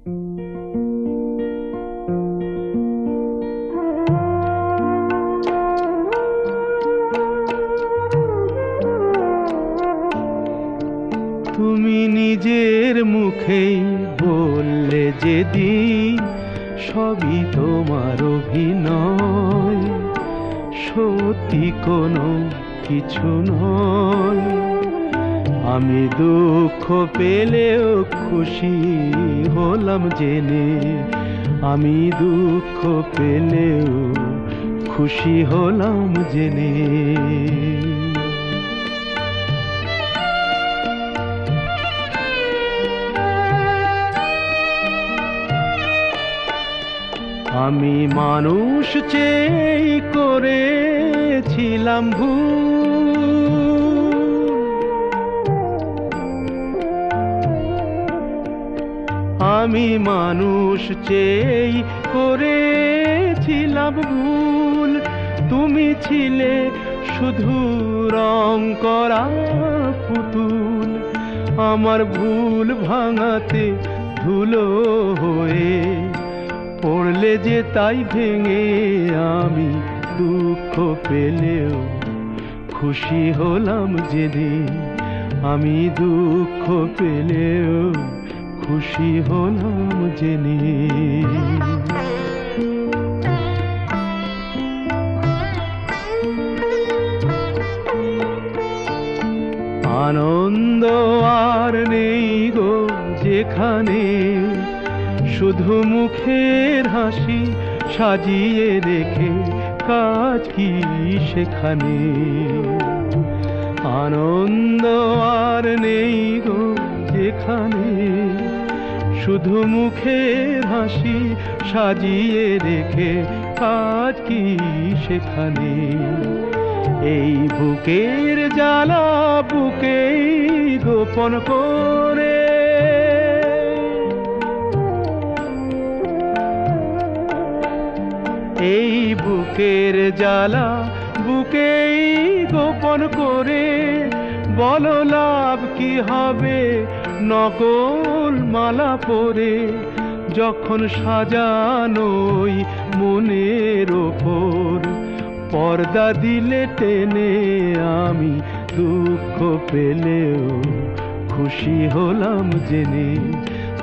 তুমি নিজের মুখেই বললে যেদিন সবই তোমার অভিনয়। সত্যি কোনো কিছু নয়। আমি দুঃখ পেলেও খুশি হলাম জেনে। আমি দুঃখ পেলেও খুশি হলাম জেনে। আমি মানুষ চেয়ে করেছিলাম ভুল। আমি মানুষ চেয়ে করেছিলাম ভুল। তুমি ছিলে শুধু রং করা পুতুল। আমার ভুল ভাঙাতে ধুলো হয়ে পড়লে যে তাই ভেঙে আমি দুঃখ পেলেও খুশি হলাম যেদিন আমি দুঃখ পেলেও খুশি হলাম জেনে। আনন্দ আর নেই গো যেখানে, শুধু মুখের হাসি সাজিয়ে রেখে কাজ কি সেখানে? শুধু মুখের হাসি সাজিয়ে রেখে কাজ কি সেখানে? এই বুকের জ্বালা বুকেই গোপন করে। এই বুকের জ্বালা বুকেই গোপন করে, বলো লাভ কি হবে? নকল মালা পরে যখন সাজানোই মনের ওপর। পর্দা দিলে টেনে আমি দুঃখ পেলেও খুশি হলাম জেনে।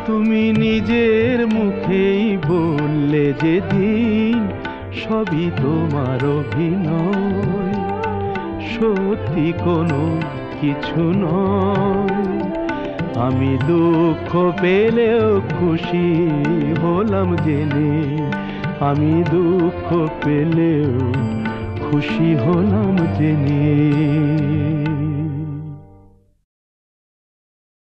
তুমি নিজের মুখেই বললে যেদিন সবই তোমার অভিনয়। সত্যি কোনো কিছু নয়। আমি দুঃখ পেলেও খুশি হলাম জেনে। আমি দুঃখ পেলেও খুশি হলাম জেনে।